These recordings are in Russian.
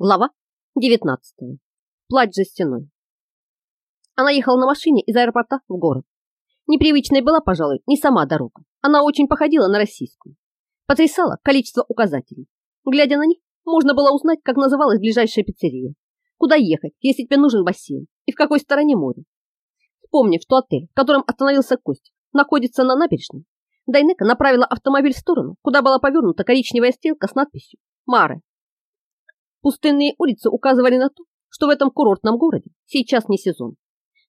Глава 19. Плач за стеной. Она ехала на машине из аэропорта в город. Непривычной была, пожалуй, не сама дорога. Она очень походила на российскую. Потрясало количество указателей. Глядя на них, можно было узнать, как называлась ближайшая пиццерия, куда ехать, если тебе нужен бассейн, и в какой стороне море. Вспомнив, что отель, в котором остановился Кость, находится на набережной, Дайнека направила автомобиль в сторону, куда была повернута коричневая стрелка с надписью «Маре». Пустынные улицы указывали на то, что в этом курортном городе сейчас не сезон.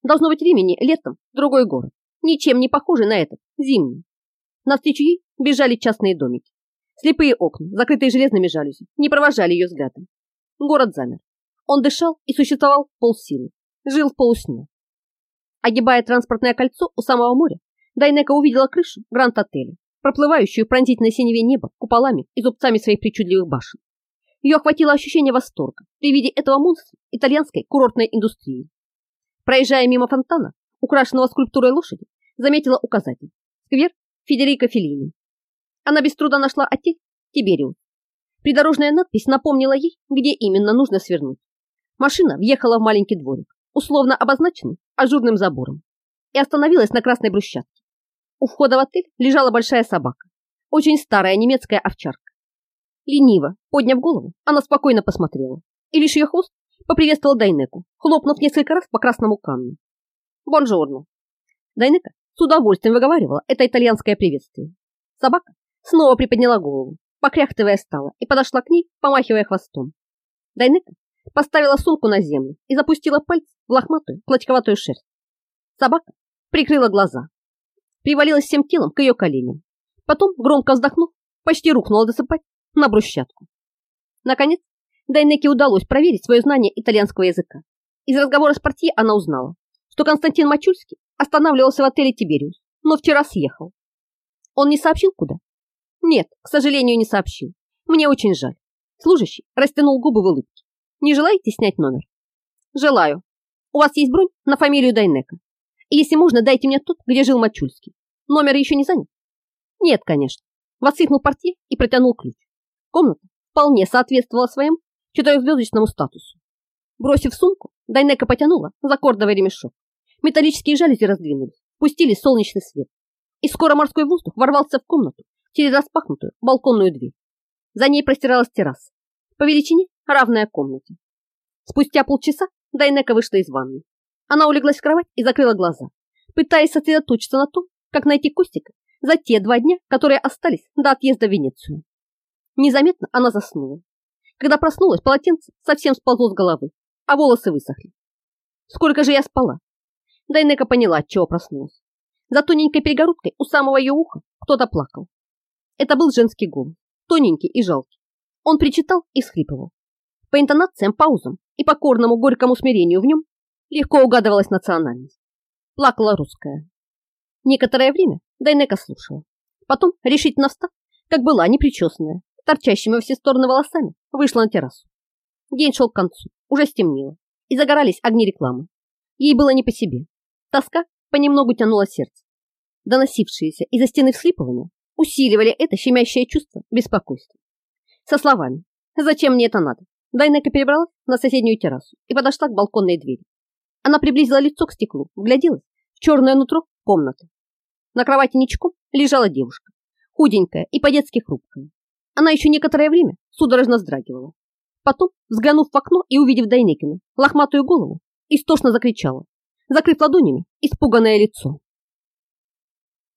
Должно быть Римени летом другой город, ничем не похожий на этот, зимний. Навстречу ей бежали частные домики. Слепые окна, закрытые железными жалюзи, не провожали ее взглядом. Город замер. Он дышал и существовал полсилы, жил в полусне. Огибая транспортное кольцо у самого моря, Дайнека увидела крышу Гранд-отеля, проплывающую в пронзительной синеве неба куполами и зубцами своих причудливых башен. Ее охватило ощущение восторга при виде этого монстра итальянской курортной индустрии. Проезжая мимо фонтана, украшенного скульптурой лошади, заметила указатель «Сквер Федерико Феллини». Она без труда нашла отель Тибериус. Придорожная надпись напомнила ей, где именно нужно свернуть. Машина въехала в маленький дворик, условно обозначенный ажурным забором, и остановилась на красной брусчатке. У входа в отель лежала большая собака, очень старая немецкая овчарка. Лениво, подняв голову, она спокойно посмотрела. И лишь ее хвост поприветствовал Дайнеку, хлопнув несколько раз по красному камню. «Бонжорно!» Дайнека с удовольствием выговаривала это итальянское приветствие. Собака снова приподняла голову, покряхтывая стала и подошла к ней, помахивая хвостом. Дайнека поставила сумку на землю и запустила пальцы в лохматую, платьковатую шерсть. Собака прикрыла глаза, привалилась всем телом к ее коленям. Потом, громко вздохнув, почти рухнула досыпать на брусчатку. Наконец, Дайнеке удалось проверить свое знание итальянского языка. Из разговора с портье она узнала, что Константин Мачульский останавливался в отеле «Тибериус», но вчера съехал. Он не сообщил, куда? Нет, к сожалению, не сообщил. Мне очень жаль. Служащий растянул губы в улыбке. Не желаете снять номер? Желаю. У вас есть бронь на фамилию Дайнека. И если можно, дайте мне тот, где жил Мачульский. Номер еще не занят? Нет, конечно. Воскликнул портье и протянул ключ. Комната вполне соответствовала своему четырехзвездочному статусу. Бросив сумку, Дайнека потянула за кордовый ремешок. Металлические жалюзи раздвинулись, пустили солнечный свет. И скоро морской воздух ворвался в комнату через распахнутую балконную дверь. За ней простиралась терраса, по величине равная комнате. Спустя полчаса Дайнека вышла из ванны. Она улеглась в кровать и закрыла глаза, пытаясь сосредоточиться на том, как найти Костика за те два дня, которые остались до отъезда в Венецию. Незаметно она заснула. Когда проснулась, полотенце совсем сползло с головы, а волосы высохли. Сколько же я спала? Дайнека поняла, от чего проснулась. За тоненькой перегородкой у самого ее уха кто-то плакал. Это был женский голос, тоненький и жалкий. Он причитал и схлипывал. По интонациям, паузам и покорному горькому смирению в нем легко угадывалась национальность. Плакала русская. Некоторое время Дайнека слушала. Потом, решительно встав, как была непричесанная, торчащими во все стороны волосами, вышла на террасу. День шел к концу, уже стемнело, и загорались огни рекламы. Ей было не по себе. Тоска понемногу тянула сердце. Доносившиеся из-за стены вслипывания усиливали это щемящее чувство беспокойства. Со словами «Зачем мне это надо?» Дайнека перебралась на соседнюю террасу и подошла к балконной двери. Она приблизила лицо к стеклу, вгляделась в черное нутро комнаты. На кровати ничком лежала девушка, худенькая и по-детски хрупкая. Она еще некоторое время судорожно вздрагивала. Потом, взглянув в окно и увидев Дайнекину, лохматую голову, истошно закричала, закрыв ладонями испуганное лицо.